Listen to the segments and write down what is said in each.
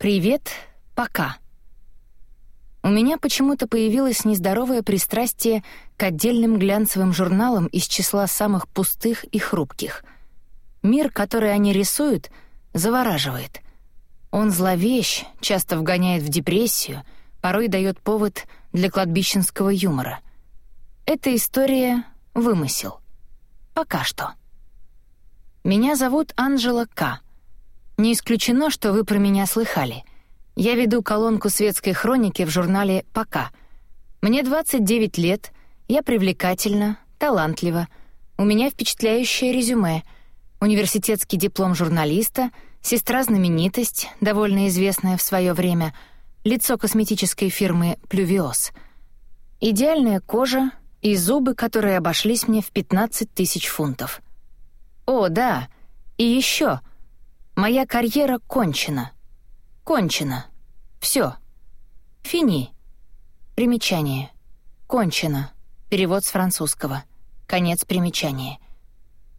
Привет, пока. У меня почему-то появилось нездоровое пристрастие к отдельным глянцевым журналам из числа самых пустых и хрупких. Мир, который они рисуют, завораживает. Он зловещ, часто вгоняет в депрессию, порой дает повод для кладбищенского юмора. Эта история — вымысел. Пока что. Меня зовут Анжела К. Не исключено, что вы про меня слыхали. Я веду колонку светской хроники в журнале «Пока». Мне 29 лет, я привлекательна, талантлива, у меня впечатляющее резюме, университетский диплом журналиста, сестра-знаменитость, довольно известная в свое время, лицо косметической фирмы «Плювиос». Идеальная кожа и зубы, которые обошлись мне в 15 тысяч фунтов. О, да, и еще — Моя карьера кончена. Кончена. Все. Фини. Примечание. Кончено. Перевод с французского. Конец примечания.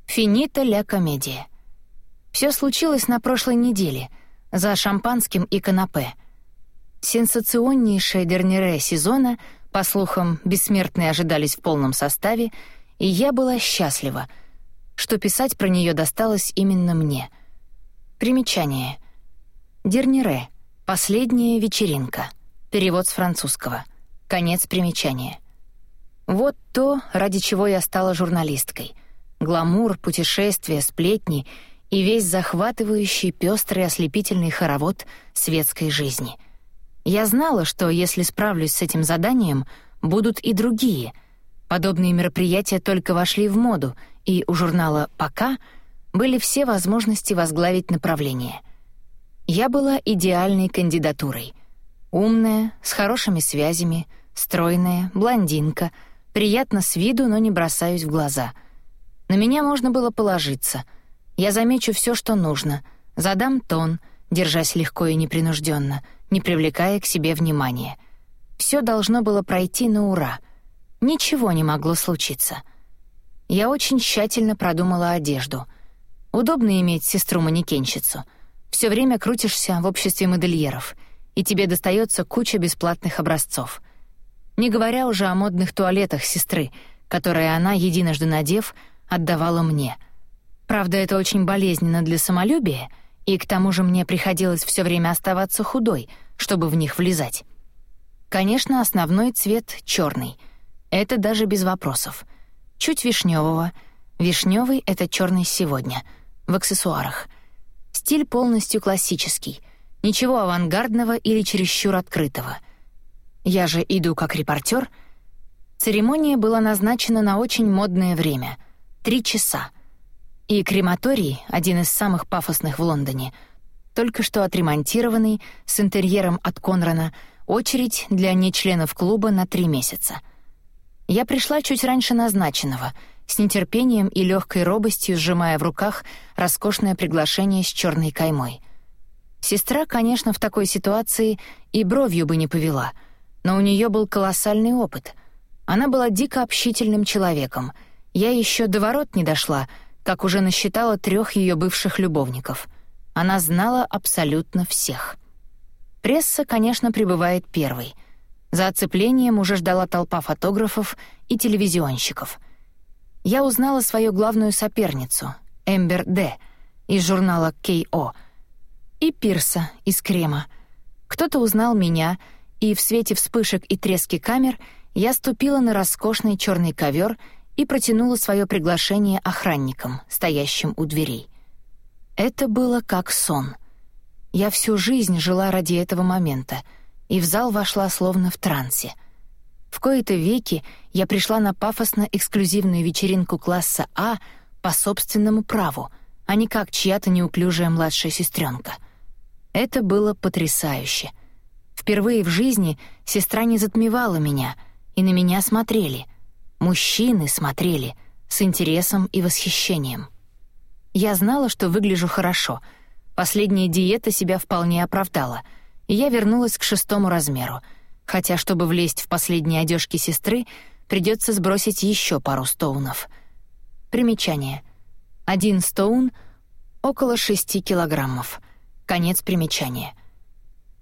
Финита ля комедия. Все случилось на прошлой неделе, за шампанским и канапе. Сенсационнейшее дернире сезона, по слухам, бессмертные ожидались в полном составе, и я была счастлива, что писать про нее досталось именно мне — Примечание. Дернире. Последняя вечеринка. Перевод с французского. Конец примечания. Вот то, ради чего я стала журналисткой. Гламур, путешествия, сплетни и весь захватывающий пестрый ослепительный хоровод светской жизни. Я знала, что если справлюсь с этим заданием, будут и другие. Подобные мероприятия только вошли в моду, и у журнала «Пока» — были все возможности возглавить направление. Я была идеальной кандидатурой. Умная, с хорошими связями, стройная, блондинка, приятно с виду, но не бросаюсь в глаза. На меня можно было положиться. Я замечу все, что нужно, задам тон, держась легко и непринужденно, не привлекая к себе внимания. Все должно было пройти на ура. Ничего не могло случиться. Я очень тщательно продумала одежду — Удобно иметь сестру-манекенщицу. Все время крутишься в обществе модельеров, и тебе достается куча бесплатных образцов. Не говоря уже о модных туалетах сестры, которые она, единожды надев, отдавала мне. Правда, это очень болезненно для самолюбия, и к тому же мне приходилось все время оставаться худой, чтобы в них влезать. Конечно, основной цвет черный. Это даже без вопросов. Чуть вишневого. Вишневый — это черный сегодня — в аксессуарах. Стиль полностью классический, ничего авангардного или чересчур открытого. Я же иду как репортер. Церемония была назначена на очень модное время — три часа. И крематорий, один из самых пафосных в Лондоне, только что отремонтированный, с интерьером от Конрана, очередь для нечленов клуба на три месяца. Я пришла чуть раньше назначенного — с нетерпением и легкой робостью сжимая в руках роскошное приглашение с черной каймой. Сестра, конечно, в такой ситуации и бровью бы не повела, но у нее был колоссальный опыт. Она была дико общительным человеком. Я еще до ворот не дошла, как уже насчитала трех ее бывших любовников. Она знала абсолютно всех. Пресса, конечно, прибывает первой. За оцеплением уже ждала толпа фотографов и телевизионщиков — я узнала свою главную соперницу, Эмбер Д. из журнала K.O. и Пирса из Крема. Кто-то узнал меня, и в свете вспышек и трески камер я ступила на роскошный черный ковер и протянула свое приглашение охранникам, стоящим у дверей. Это было как сон. Я всю жизнь жила ради этого момента, и в зал вошла словно в трансе — в кои-то веки я пришла на пафосно-эксклюзивную вечеринку класса А по собственному праву, а не как чья-то неуклюжая младшая сестренка. Это было потрясающе. Впервые в жизни сестра не затмевала меня, и на меня смотрели. Мужчины смотрели с интересом и восхищением. Я знала, что выгляжу хорошо. Последняя диета себя вполне оправдала, и я вернулась к шестому размеру — хотя, чтобы влезть в последние одежки сестры, придется сбросить еще пару стоунов. Примечание. Один стоун — около шести килограммов. Конец примечания.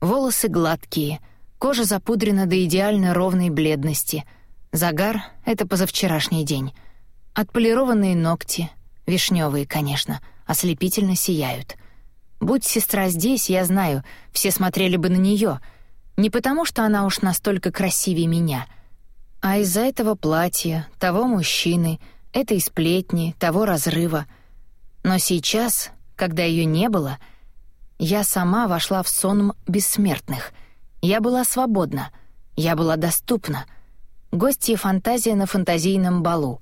Волосы гладкие, кожа запудрена до идеально ровной бледности. Загар — это позавчерашний день. Отполированные ногти, вишневые, конечно, ослепительно сияют. Будь сестра здесь, я знаю, все смотрели бы на нее. Не потому, что она уж настолько красивее меня, а из-за этого платья, того мужчины, этой сплетни, того разрыва. Но сейчас, когда ее не было — я сама вошла в сон бессмертных. Я была свободна. Я была доступна. Гостья фантазия на фантазийном балу.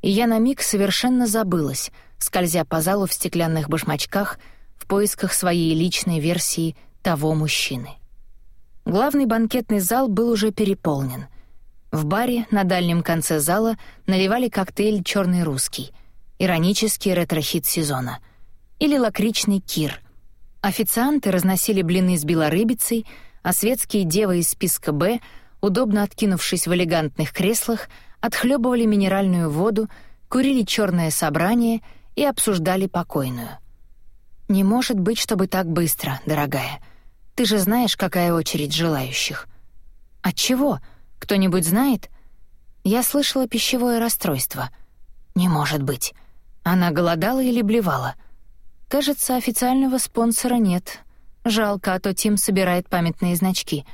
И я на миг совершенно забылась, скользя по залу в стеклянных башмачках в поисках своей личной версии того мужчины. Главный банкетный зал был уже переполнен. В баре на дальнем конце зала наливали коктейль «Черный русский», иронический ретро-хит сезона, или лакричный «Кир», Официанты разносили блины с белорыбицей, а светские девы из списка «Б», удобно откинувшись в элегантных креслах, отхлебывали минеральную воду, курили черное собрание и обсуждали покойную. «Не может быть, чтобы так быстро, дорогая. Ты же знаешь, какая очередь желающих». «От чего? Кто-нибудь знает?» Я слышала пищевое расстройство. «Не может быть. Она голодала или блевала?» Кажется, официального спонсора нет. Жалко, а то Тим собирает памятные значки.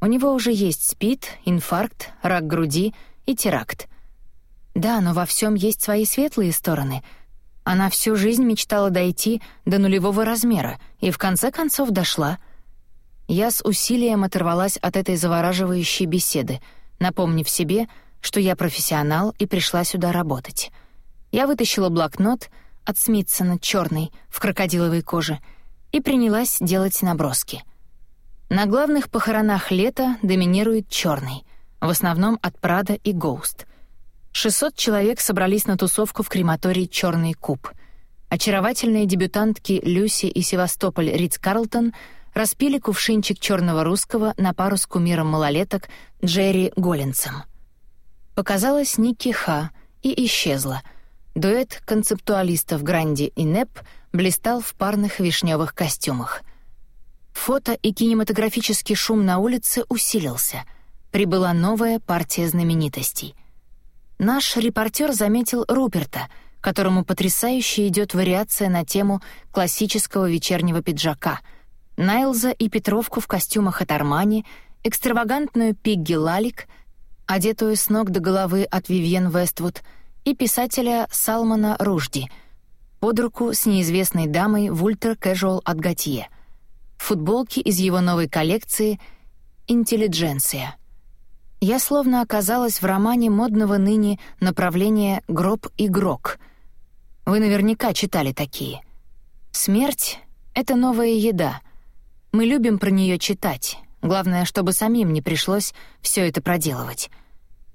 У него уже есть СПИД, инфаркт, рак груди и теракт. Да, но во всем есть свои светлые стороны. Она всю жизнь мечтала дойти до нулевого размера и в конце концов дошла. Я с усилием оторвалась от этой завораживающей беседы, напомнив себе, что я профессионал и пришла сюда работать. Я вытащила блокнот — от Смитсона черный в крокодиловой коже и принялась делать наброски. На главных похоронах лета доминирует черный, в основном от Прада и Гоуст. 600 человек собрались на тусовку в крематории «Черный куб». Очаровательные дебютантки Люси и Севастополь Ридс Карлтон распили кувшинчик черного русского на пару с кумиром малолеток Джерри Голлинсом. Показалась Ники Ха и исчезла — Дуэт концептуалистов Гранди и Неп блистал в парных вишневых костюмах. Фото и кинематографический шум на улице усилился. Прибыла новая партия знаменитостей. Наш репортер заметил Руперта, которому потрясающе идет вариация на тему классического вечернего пиджака, Найлза и Петровку в костюмах от Армани, экстравагантную Пигги Лалик, одетую с ног до головы от Вивьен Вествуд — и писателя Салмана Ружди под руку с неизвестной дамой в ультра-кэжуал от Готье. Футболки из его новой коллекции «Интеллидженция». Я словно оказалась в романе модного ныне направления «Гроб-игрок». Вы наверняка читали такие. Смерть — это новая еда. Мы любим про нее читать. Главное, чтобы самим не пришлось все это проделывать.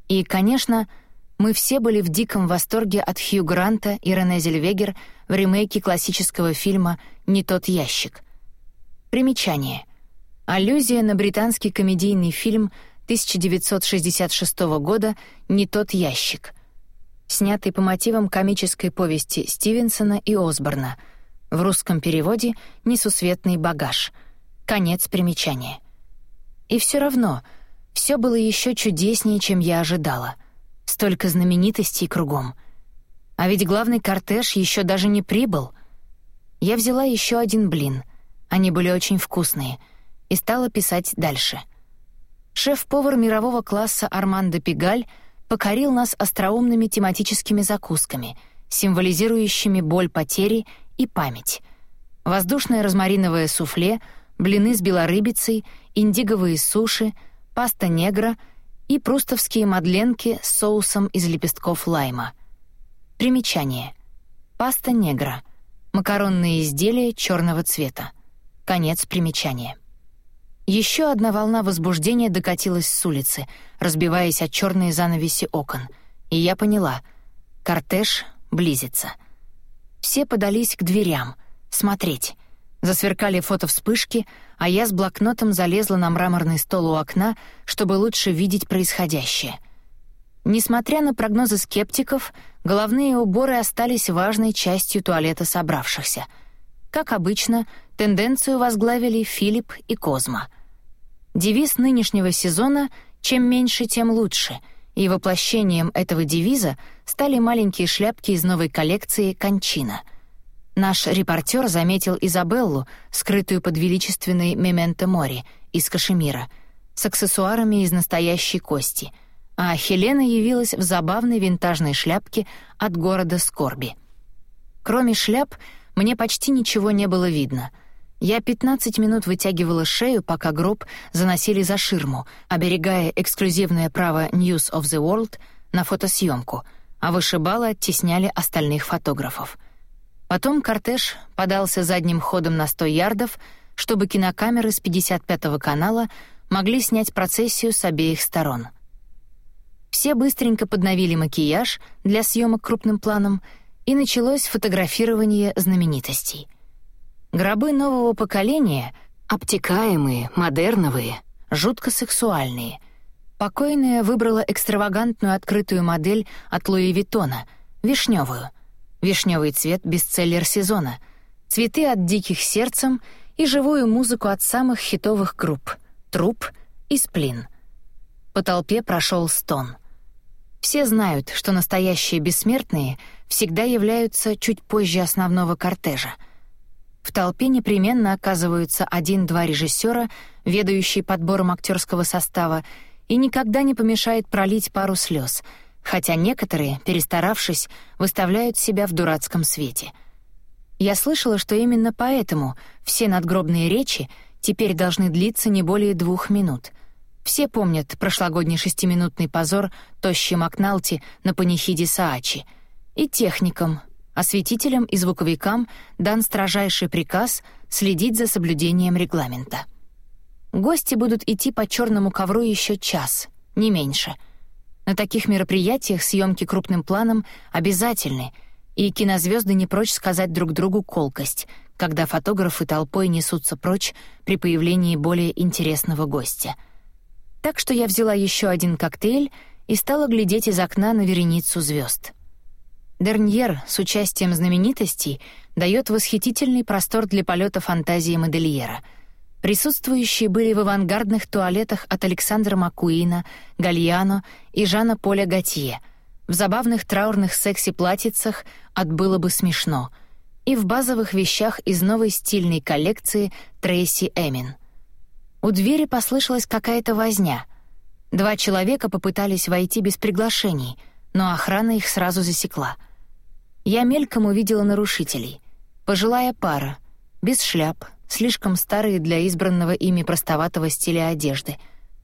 И, конечно, — мы все были в диком восторге от Хью Гранта и Рене Зельвегер в ремейке классического фильма «Не тот ящик». Примечание. Аллюзия на британский комедийный фильм 1966 года «Не тот ящик», снятый по мотивам комической повести Стивенсона и Осборна, в русском переводе «Несусветный багаж». Конец примечания. И все равно, все было еще чудеснее, чем я ожидала — Столько знаменитостей кругом. А ведь главный кортеж еще даже не прибыл. Я взяла еще один блин. Они были очень вкусные. И стала писать дальше. Шеф-повар мирового класса Армандо Пигаль покорил нас остроумными тематическими закусками, символизирующими боль потери и память. Воздушное розмариновое суфле, блины с белорыбицей, индиговые суши, паста негра — и прустовские мадленки с соусом из лепестков лайма. Примечание. Паста негра. Макаронные изделия черного цвета. Конец примечания. Еще одна волна возбуждения докатилась с улицы, разбиваясь от черные занавеси окон, и я поняла — кортеж близится. Все подались к дверям, смотреть. Засверкали фотовспышки, а я с блокнотом залезла на мраморный стол у окна, чтобы лучше видеть происходящее. Несмотря на прогнозы скептиков, головные уборы остались важной частью туалета собравшихся. Как обычно, тенденцию возглавили Филипп и Козма. Девиз нынешнего сезона «Чем меньше, тем лучше», и воплощением этого девиза стали маленькие шляпки из новой коллекции «Кончина». Наш репортер заметил Изабеллу, скрытую под величественной «Мементо Мори» из кашемира, с аксессуарами из настоящей кости, а Хелена явилась в забавной винтажной шляпке от города Скорби. Кроме шляп — мне почти ничего не было видно. Я 15 минут вытягивала шею, пока гроб заносили за ширму, оберегая эксклюзивное право News of the World на фотосъемку, а вышибалы оттесняли остальных фотографов. Потом кортеж подался задним ходом на 100 ярдов, чтобы кинокамеры с 55-го канала могли снять процессию с обеих сторон. Все быстренько подновили макияж для съемок крупным планом — и началось фотографирование знаменитостей. Гробы нового поколения, обтекаемые, модерновые, жутко сексуальные. Покойная выбрала экстравагантную открытую модель от Луи Виттона, вишневую. Вишневый цвет — бестселлер сезона. Цветы от диких сердцем и живую музыку от самых хитовых групп — Труп и Сплин. По толпе прошел стон — все знают, что настоящие бессмертные всегда являются чуть позже основного кортежа. В толпе непременно оказываются один-два режиссера, ведающие подбором актерского состава, и никогда не помешает пролить пару слез, хотя некоторые, перестаравшись, выставляют себя в дурацком свете. Я слышала, что именно поэтому все надгробные речи теперь должны длиться не более двух минут — все помнят прошлогодний шестиминутный позор тощей Макналти на панихиде Саачи. И техникам, осветителям и звуковикам дан строжайший приказ следить за соблюдением регламента. Гости будут идти по черному ковру еще час, не меньше. На таких мероприятиях съемки крупным планом обязательны, и кинозвезды не прочь сказать друг другу колкость, когда фотографы толпой несутся прочь при появлении более интересного гостя — так что я взяла еще один коктейль и стала глядеть из окна на вереницу звезд. Дерньер с участием знаменитостей дает восхитительный простор для полета фантазии модельера. Присутствующие были в авангардных туалетах от Александра Маккуина, Гальяно и Жана Поля Готье, в забавных траурных секси-платьицах от «Было бы смешно» и в базовых вещах из новой стильной коллекции Трейси Эмин — у двери послышалась какая-то возня. Два человека попытались войти без приглашений, но охрана их сразу засекла. Я мельком увидела нарушителей. Пожилая пара, без шляп, слишком старые для избранного ими простоватого стиля одежды.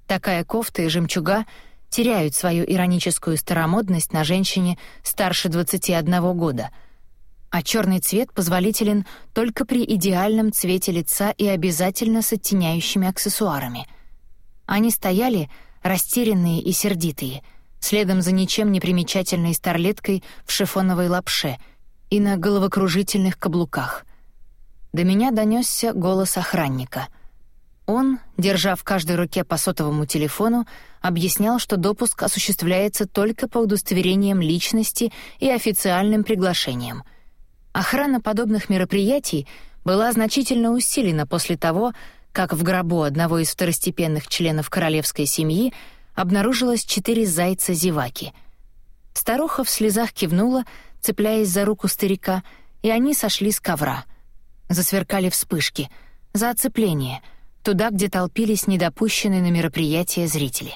Такая кофта и жемчуга теряют свою ироническую старомодность на женщине старше 21 года — а черный цвет позволителен только при идеальном цвете лица и обязательно с оттеняющими аксессуарами. Они стояли, растерянные и сердитые, следом за ничем не примечательной старлеткой в шифоновой лапше и на головокружительных каблуках. До меня донесся голос охранника. Он, держа в каждой руке по сотовому телефону, объяснял, что допуск осуществляется только по удостоверениям личности и официальным приглашениям — Охрана подобных мероприятий была значительно усилена после того, как в гробу одного из второстепенных членов королевской семьи обнаружилось четыре зайца-зеваки. Старуха в слезах кивнула, цепляясь за руку старика, и они сошли с ковра. Засверкали вспышки. За оцепление. Туда, где толпились недопущенные на мероприятие зрители.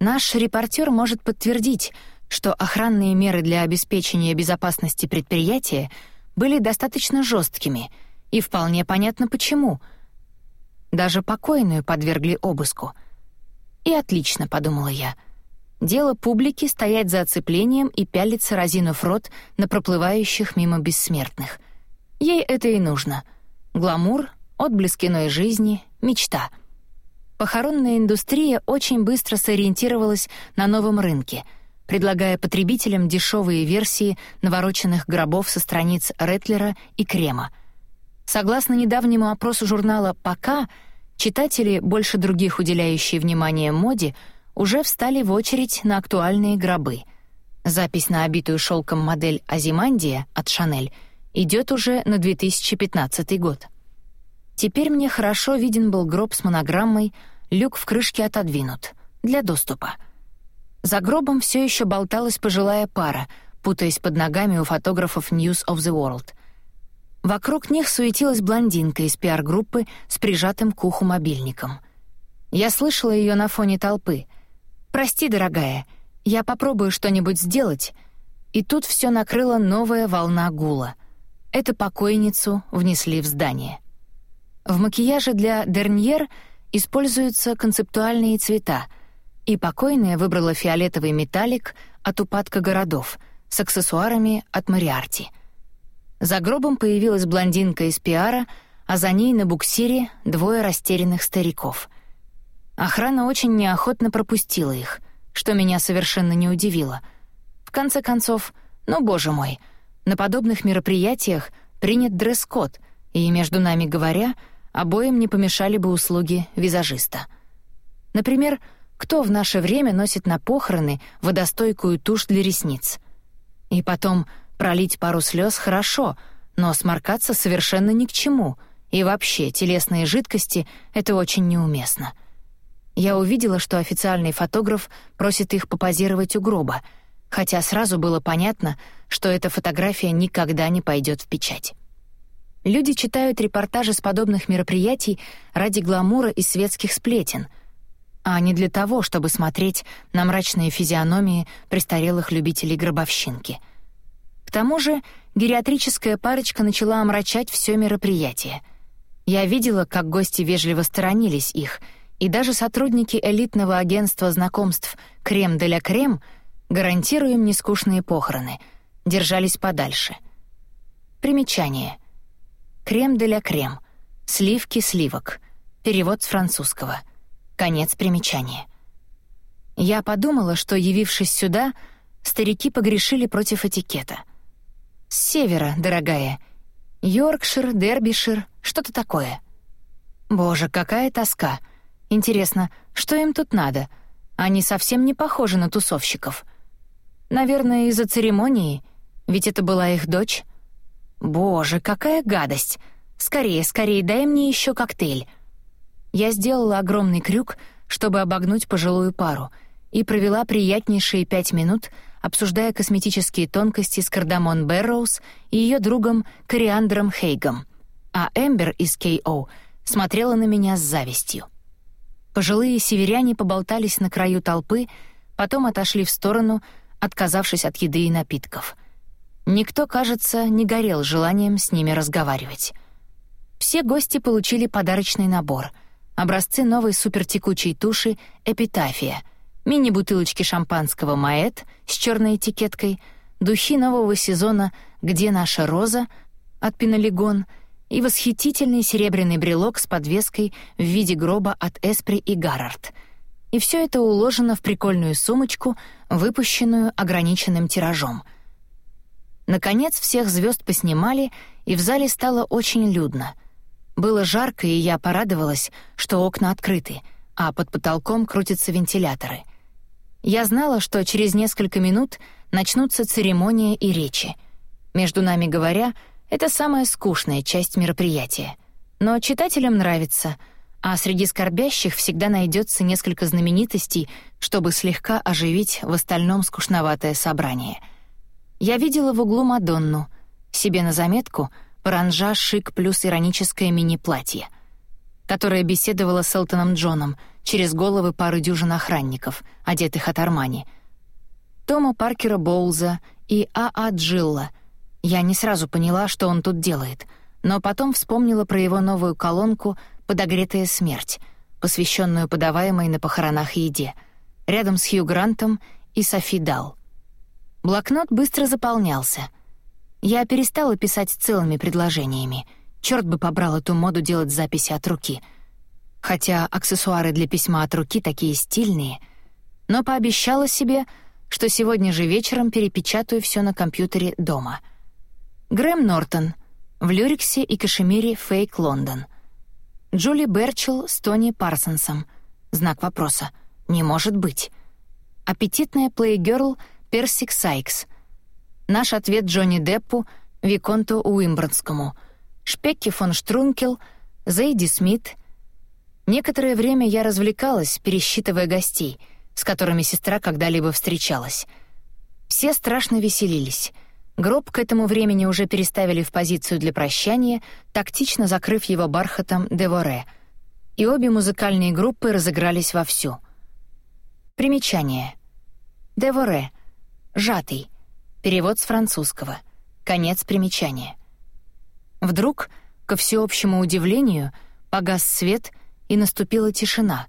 Наш репортер может подтвердить — что охранные меры для обеспечения безопасности предприятия были достаточно жесткими, и вполне понятно почему. Даже покойную подвергли обыску. И отлично, подумала я. Дело публики стоять за оцеплением и пялиться, разинув рот, на проплывающих мимо бессмертных. Ей это и нужно. Гламур, отблески иной жизни, мечта. Похоронная индустрия очень быстро сориентировалась на новом рынке — предлагая потребителям дешевые версии навороченных гробов со страниц Ретлера и Крема. Согласно недавнему опросу журнала «Пока», читатели, больше других уделяющие внимание моде, уже встали в очередь на актуальные гробы. Запись на обитую шелком модель «Азимандия» от «Шанель» идет уже на 2015 год. Теперь мне хорошо виден был гроб с монограммой «Люк в крышке отодвинут» для доступа. За гробом все еще болталась пожилая пара, путаясь под ногами у фотографов News of the World. Вокруг них суетилась блондинка из пиар-группы с прижатым к уху мобильником. Я слышала ее на фоне толпы. «Прости, дорогая, я попробую что-нибудь сделать», и тут все накрыла новая волна гула. Эту покойницу внесли в здание. В макияже для Дерньер используются концептуальные цвета, и покойная выбрала фиолетовый металлик от упадка городов с аксессуарами от Мариарти. За гробом появилась блондинка из пиара, а за ней на буксире двое растерянных стариков. Охрана очень неохотно пропустила их, что меня совершенно не удивило. В конце концов, ну, боже мой, на подобных мероприятиях принят дресс-код, и, между нами говоря, — обоим не помешали бы услуги визажиста. Например, кто в наше время носит на похороны водостойкую тушь для ресниц? И потом, пролить пару слез хорошо, но сморкаться совершенно ни к чему, и вообще телесные жидкости — это очень неуместно. Я увидела, что официальный фотограф просит их попозировать у гроба, хотя сразу было понятно, что эта фотография никогда не пойдет в печать. Люди читают репортажи с подобных мероприятий ради гламура и светских сплетен, а не для того, чтобы смотреть на мрачные физиономии престарелых любителей гробовщинки. К тому же гериатрическая парочка начала омрачать все мероприятие. Я видела, как гости вежливо сторонились их, и даже сотрудники элитного агентства знакомств «Крем де ля Крем» гарантируем нескучные похороны, держались подальше. Примечание — Крем де ля крем. Сливки сливок. Перевод с французского. Конец примечания. Я подумала, что, явившись сюда, старики погрешили против этикета. С севера, дорогая. Йоркшир, Дербишир, что-то такое. Боже, какая тоска. Интересно, что им тут надо? Они совсем не похожи на тусовщиков. Наверное, из-за церемонии, ведь это была их дочь. Боже, какая гадость! Скорее, скорее, дай мне еще коктейль. Я сделала огромный крюк, чтобы обогнуть пожилую пару, и провела приятнейшие пять минут, обсуждая косметические тонкости с Кардамон Бэрроуз и ее другом Кориандром Хейгом, а Эмбер из К.О. смотрела на меня с завистью. Пожилые северяне поболтались на краю толпы, потом отошли в сторону, отказавшись от еды и напитков — Никто, кажется, не горел желанием с ними разговаривать. Все гости получили подарочный набор. Образцы новой супертекучей туши «Эпитафия», мини-бутылочки шампанского «Маэт» с черной этикеткой, духи нового сезона «Где наша роза» от «Пинолигон» и восхитительный серебряный брелок с подвеской в виде гроба от «Эспри» и «Гаррард». И все это уложено в прикольную сумочку, выпущенную ограниченным тиражом — Наконец всех звезд поснимали, и в зале стало очень людно. Было жарко, и я порадовалась, что окна открыты, а под потолком крутятся вентиляторы. Я знала, что через несколько минут начнутся церемония и речи. Между нами говоря, это самая скучная часть мероприятия. Но читателям нравится, а среди скорбящих всегда найдется несколько знаменитостей, чтобы слегка оживить в остальном скучноватое собрание — я видела в углу Мадонну. Себе на заметку — паранжа шик плюс ироническое мини-платье, которое беседовала с Элтоном Джоном через головы пары дюжин охранников, одетых от Армани. Тома Паркера Боулза и А.А. Джилла. Я не сразу поняла, что он тут делает, но потом вспомнила про его новую колонку «Подогретая смерть», посвященную подаваемой на похоронах еде, рядом с Хью Грантом и Софи Дал. Блокнот быстро заполнялся. Я перестала писать целыми предложениями. Черт бы побрал эту моду делать записи от руки. Хотя аксессуары для письма от руки такие стильные. Но пообещала себе, что сегодня же вечером перепечатаю все на компьютере дома. Грэм Нортон. В люриксе и кашемире «Фейк Лондон». Джули Берчелл с Тони Парсонсом. Знак вопроса. Не может быть. Аппетитная плейгерл — Персик Сайкс. Наш ответ Джонни Деппу Виконту Уимбрандскому, Шпекке фон Штрункел, Зейди Смит. Некоторое время я развлекалась, пересчитывая гостей, с которыми сестра когда-либо встречалась. Все страшно веселились. Гроб к этому времени уже переставили в позицию для прощания, тактично закрыв его бархатом «Деворе», и обе музыкальные группы разыгрались вовсю. Примечание. «Деворе» — «жатый», перевод с французского — Конец примечания. Вдруг, ко всеобщему удивлению, погас свет и наступила тишина.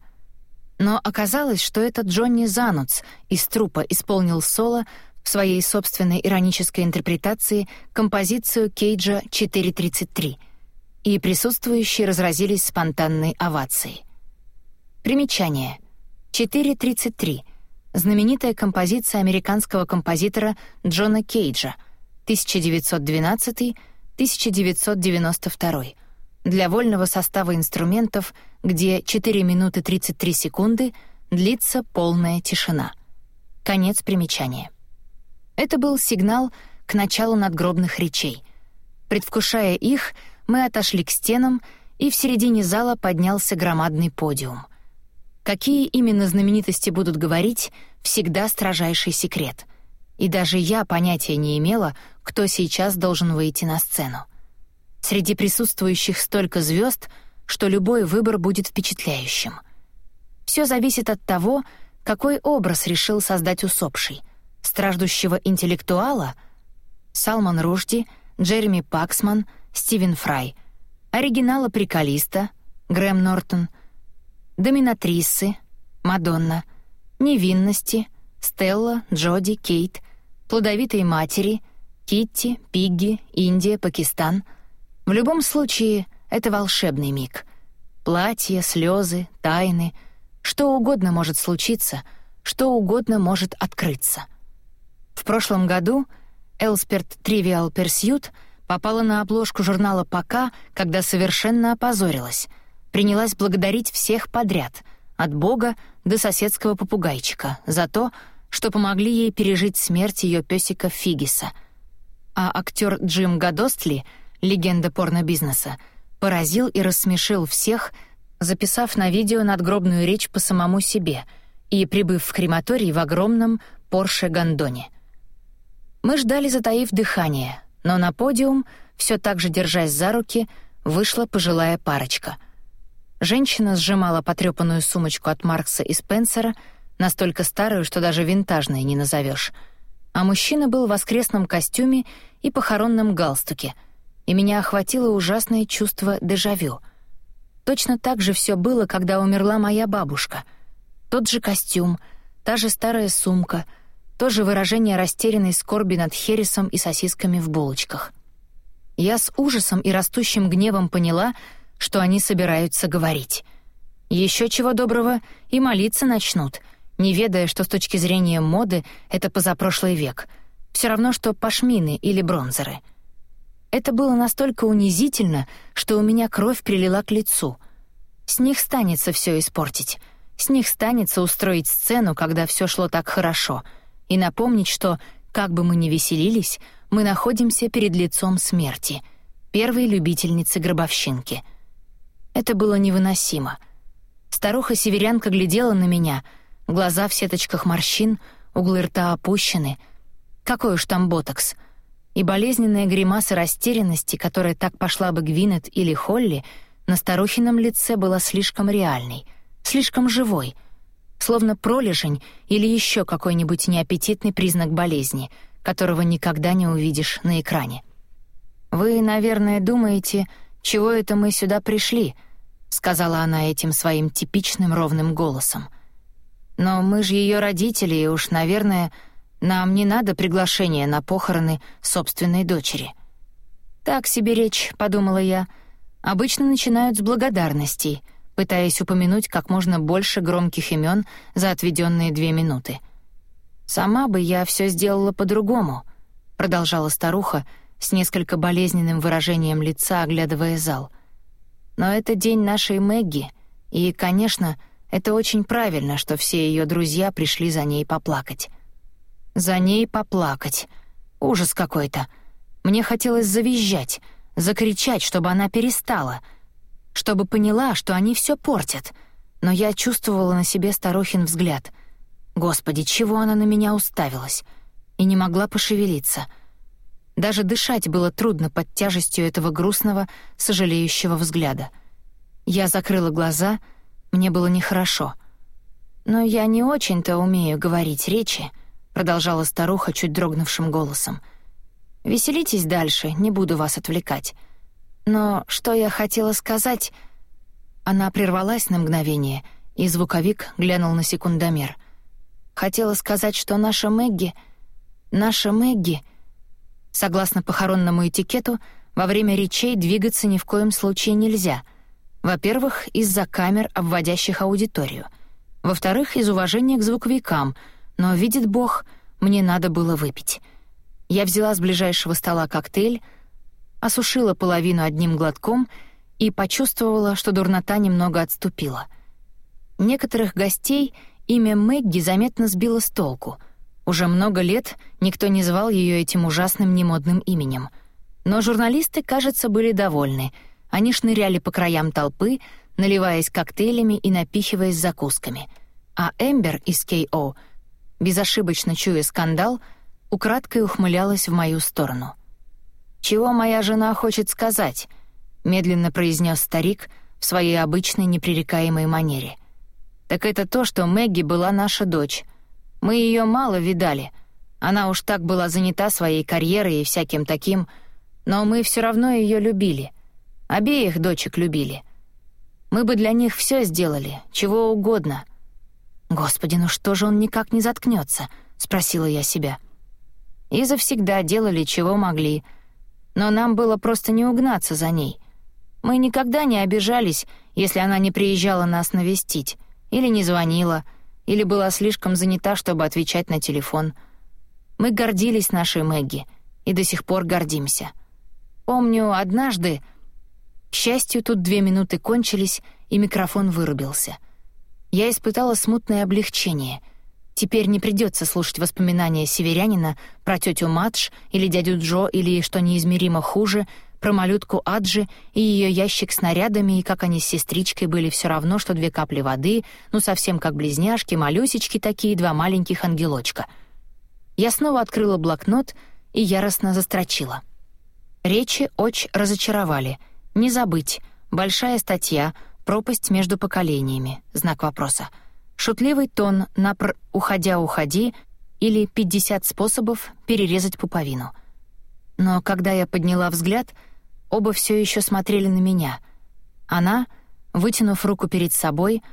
Но оказалось, что это Джонни Зануц из трупа исполнил соло в своей собственной иронической интерпретации композицию Кейджа 4.33, и присутствующие разразились спонтанной овацией. Примечание. 4.33 — знаменитая композиция американского композитора Джона Кейджа — 1912-1992 для вольного состава инструментов, где 4 минуты 33 секунды длится полная тишина. Конец примечания. Это был сигнал к началу надгробных речей. Предвкушая их, мы отошли к стенам, и в середине зала поднялся громадный подиум. Какие именно знаменитости будут говорить, всегда строжайший секрет — и даже я понятия не имела, кто сейчас должен выйти на сцену. Среди присутствующих столько звезд, что любой выбор будет впечатляющим. Все зависит от того, какой образ решил создать усопший — страждущего интеллектуала, Салман Ружди, Джереми Паксман, Стивен Фрай, оригинала приколиста, Грэм Нортон, доминатрисы, Мадонна, невинности, Стелла, Джоди, Кейт, плодовитые матери, Китти, Пигги, Индия, Пакистан. В любом случае, это волшебный миг. Платья, слезы, тайны, что угодно может случиться, что угодно может открыться. В прошлом году Элсперт Trivial Pursuit попала на обложку журнала «Пока», когда совершенно опозорилась. Принялась благодарить всех подряд, от Бога до соседского попугайчика, за то, что помогли ей пережить смерть ее песика Фигиса. А актер Джим Гадостли, легенда порно-бизнеса, поразил и рассмешил всех, записав на видео надгробную речь по самому себе и прибыв в крематорий в огромном Порше-гондоне. Мы ждали, затаив дыхание, но на подиум, все так же держась за руки, вышла пожилая парочка. Женщина сжимала потрепанную сумочку от Маркса и Спенсера — настолько старую, что даже винтажной не назовешь. А мужчина был в воскресном костюме и похоронном галстуке, и меня охватило ужасное чувство дежавю. Точно так же все было, когда умерла моя бабушка. Тот же костюм, та же старая сумка, то же выражение растерянной скорби над хересом и сосисками в булочках. Я с ужасом и растущим гневом поняла, что они собираются говорить. Еще чего доброго и молиться начнут — не ведая, что с точки зрения моды это позапрошлый век. Все равно, что пашмины или бронзеры. Это было настолько унизительно, что у меня кровь прилила к лицу. С них станется все испортить. С них станется устроить сцену, когда все шло так хорошо, и напомнить, что, как бы мы ни веселились, мы находимся перед лицом смерти, первой любительницы гробовщинки. Это было невыносимо. Старуха-северянка глядела на меня — Глаза в сеточках морщин, углы рта опущены. Какой уж там ботокс. И болезненная гримаса растерянности, которая так пошла бы Гвинет или Холли, на старухином лице была слишком реальной, слишком живой, словно пролежень или еще какой-нибудь неаппетитный признак болезни, которого никогда не увидишь на экране. «Вы, наверное, думаете, чего это мы сюда пришли?» — сказала она этим своим типичным ровным голосом — но мы же ее родители, и уж, наверное, нам не надо приглашения на похороны собственной дочери. Так себе речь, подумала я. Обычно начинают с благодарностей, пытаясь упомянуть как можно больше громких имен за отведенные две минуты. Сама бы я все сделала по-другому, продолжала старуха с несколько болезненным выражением лица, оглядывая зал. Но это день нашей Мэгги, и, конечно, это очень правильно, что все ее друзья пришли за ней поплакать. За ней поплакать. Ужас какой-то. Мне хотелось завизжать, закричать, чтобы она перестала, чтобы поняла, что они все портят. Но я чувствовала на себе старухин взгляд. Господи, чего она на меня уставилась? И не могла пошевелиться. Даже дышать было трудно под тяжестью этого грустного, сожалеющего взгляда. Я закрыла глаза, мне было нехорошо. «Но я не очень-то умею говорить речи», — продолжала старуха чуть дрогнувшим голосом. «Веселитесь дальше, не буду вас отвлекать. Но что я хотела сказать...» Она прервалась на мгновение, и звуковик глянул на секундомер. «Хотела сказать, что наша Мэгги... Наша Мэгги...» Согласно похоронному этикету, во время речей двигаться ни в коем случае нельзя. Во-первых, из-за камер, обводящих аудиторию. Во-вторых, из уважения к звуковикам, но, видит Бог, мне надо было выпить. Я взяла с ближайшего стола коктейль, осушила половину одним глотком и почувствовала, что дурнота немного отступила. Некоторых гостей имя Мэгги заметно сбило с толку. Уже много лет никто не звал ее этим ужасным немодным именем. Но журналисты, кажется, были довольны. Они шныряли по краям толпы, наливаясь коктейлями и напихиваясь закусками. А Эмбер из К.О., безошибочно чуя скандал, украдкой ухмылялась в мою сторону. «Чего моя жена хочет сказать?» — медленно произнес старик в своей обычной непререкаемой манере. «Так это то, что Мэгги была наша дочь. Мы ее мало видали. Она уж так была занята своей карьерой и всяким таким, но мы все равно ее любили. Обеих дочек любили. Мы бы для них все сделали, чего угодно». «Господи, ну что же он никак не заткнется? спросила я себя. «И завсегда делали, чего могли», но нам было просто не угнаться за ней. Мы никогда не обижались, если она не приезжала нас навестить, или не звонила, или была слишком занята, чтобы отвечать на телефон. Мы гордились нашей Мэгги и до сих пор гордимся. Помню, однажды... К счастью, тут две минуты кончились, и микрофон вырубился. Я испытала смутное облегчение — Теперь не придется слушать воспоминания северянина про тетю Мадж или дядю Джо или, что неизмеримо хуже, про малютку Аджи и ее ящик с нарядами, и как они с сестричкой были все равно, что две капли воды, ну совсем как близняшки, малюсечки такие, два маленьких ангелочка. Я снова открыла блокнот и яростно застрочила. Речи очень разочаровали. Не забыть. Большая статья «Пропасть между поколениями». Знак вопроса — шутливый тон на пр «уходя, уходи» или «50 способов перерезать пуповину». Но когда я подняла взгляд, оба все еще смотрели на меня. Она, вытянув руку перед собой,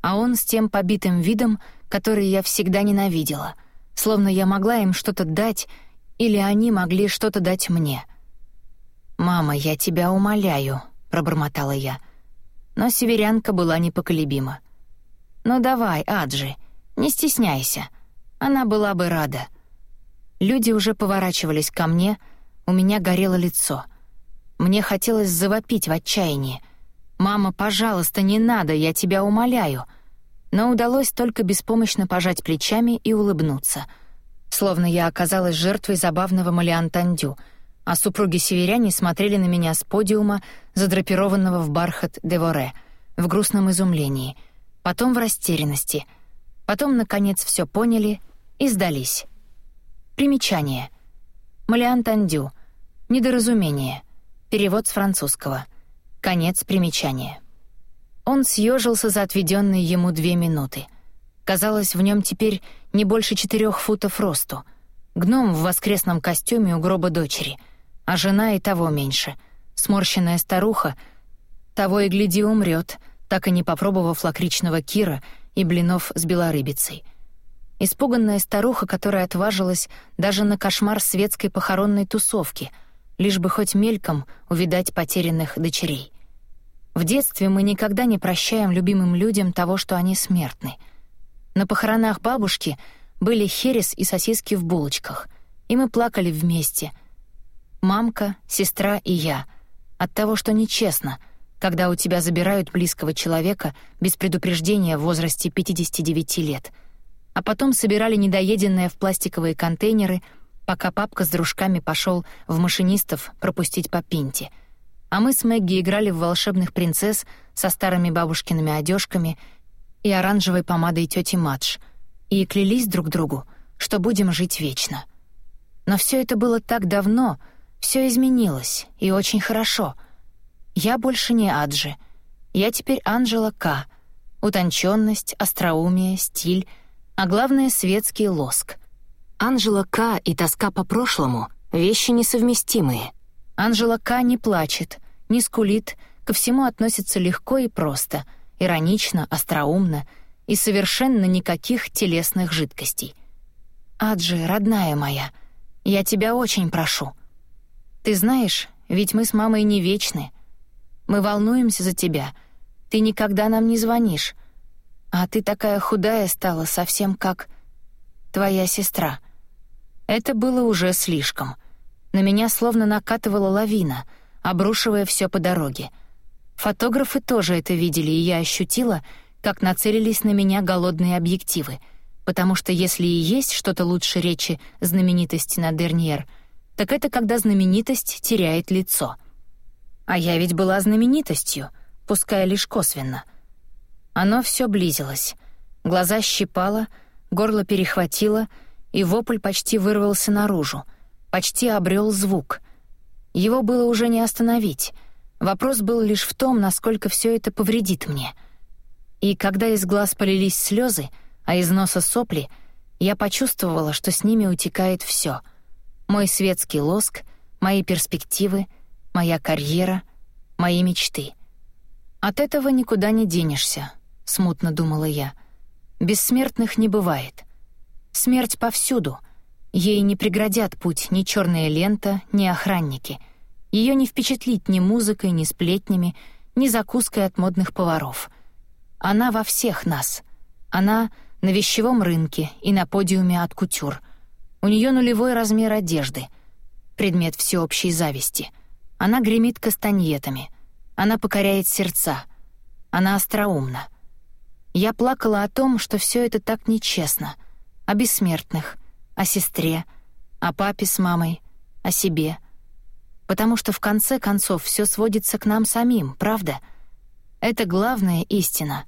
а он с тем побитым видом, который я всегда ненавидела, словно я могла им что-то дать или они могли что-то дать мне. «Мама, я тебя умоляю», — пробормотала я. Но северянка была непоколебима. «Ну давай, Аджи, не стесняйся. Она была бы рада». Люди уже поворачивались ко мне, у меня горело лицо. Мне хотелось завопить в отчаянии. «Мама, пожалуйста, не надо, я тебя умоляю». Но удалось только беспомощно пожать плечами и улыбнуться. Словно я оказалась жертвой забавного Малиантандю, а супруги-северяне смотрели на меня с подиума, задрапированного в бархат Деворе, в грустном изумлении — потом в растерянности, потом, наконец, все поняли и сдались. Примечание. Малиан Тандю. Недоразумение. Перевод с французского. Конец примечания. Он съежился за отведенные ему две минуты. Казалось, в нем теперь не больше четырех футов росту. Гном в воскресном костюме у гроба дочери, а жена и того меньше. Сморщенная старуха, того и гляди умрет, так и не попробовав лакричного кира и блинов с белорыбицей. Испуганная старуха, которая отважилась даже на кошмар светской похоронной тусовки, лишь бы хоть мельком увидать потерянных дочерей. В детстве мы никогда не прощаем любимым людям того, что они смертны. На похоронах бабушки были херес и сосиски в булочках, и мы плакали вместе. Мамка, сестра и я. От того, что нечестно — когда у тебя забирают близкого человека без предупреждения в возрасте 59 лет, а потом собирали недоеденное в пластиковые контейнеры пока папка с дружками пошел в машинистов пропустить по пинте. А мы с Мэгги играли в волшебных принцесс со старыми бабушкиными одежками и оранжевой помадой тети Мадж и клялись друг другу, что будем жить вечно. Но все это было так давно, все изменилось, и очень хорошо. Я больше не Аджи. Я теперь Анжела К. Утонченность, остроумие, стиль, а главное — светский лоск — Анжела К. и тоска по прошлому — вещи несовместимые. Анжела К. не плачет, не скулит, ко всему относится легко и просто, иронично, остроумно и совершенно никаких телесных жидкостей. «Аджи, родная моя, я тебя очень прошу. Ты знаешь, ведь мы с мамой не вечны. Мы волнуемся за тебя. Ты никогда нам не звонишь. А ты такая худая стала, совсем как твоя сестра. Это было уже слишком. На меня словно накатывала лавина, обрушивая все по дороге. Фотографы тоже это видели, и я ощутила, как нацелились на меня голодные объективы, потому что если и есть что-то лучше речи знаменитости на Дерниер, так это когда знаменитость теряет лицо. А я ведь была знаменитостью, пускай лишь косвенно. Оно все близилось. Глаза щипало, горло перехватило — и вопль почти вырвался наружу, почти обрел звук. Его было уже не остановить. Вопрос был лишь в том, насколько все это повредит мне. И когда из глаз полились слезы, а из носа сопли, я почувствовала, что с ними утекает все: Мой светский лоск, мои перспективы, моя карьера, мои мечты. От этого никуда не денешься, смутно думала я. Бессмертных не бывает. Смерть повсюду. Ей не преградят путь ни черная лента, ни охранники. Ее не впечатлить ни музыкой, ни сплетнями, ни закуской от модных поваров. Она во всех нас. Она на вещевом рынке и на подиуме от кутюр. У нее нулевой размер одежды. Предмет всеобщей зависти. Она гремит кастаньетами. Она покоряет сердца. Она остроумна. Я плакала о том, что все это так нечестно — о бессмертных, о сестре, о папе с мамой, о себе. Потому что в конце концов все сводится к нам самим, правда? Это главная истина.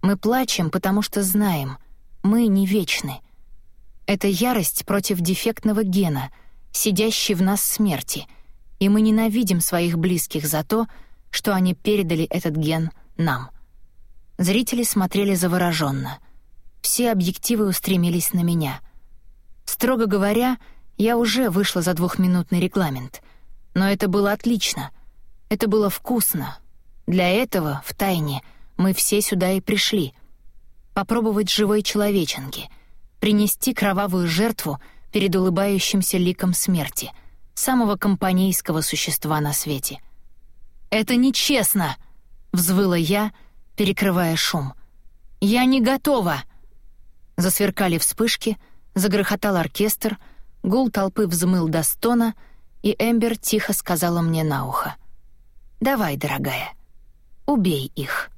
Мы плачем, потому что знаем, мы не вечны. Это ярость против дефектного гена, сидящей в нас смерти, и мы ненавидим своих близких за то, что они передали этот ген нам. Зрители смотрели завороженно — все объективы устремились на меня. Строго говоря, я уже вышла за двухминутный регламент. Но это было отлично. Это было вкусно. Для этого, в тайне, мы все сюда и пришли. Попробовать живой человеченки, принести кровавую жертву перед улыбающимся ликом смерти, самого компанейского существа на свете. «Это нечестно!» — взвыла я, перекрывая шум. «Я не готова!» Засверкали вспышки, загрохотал оркестр, гул толпы взмыл до стона, и Эмбер тихо сказала мне на ухо. «Давай, дорогая, убей их».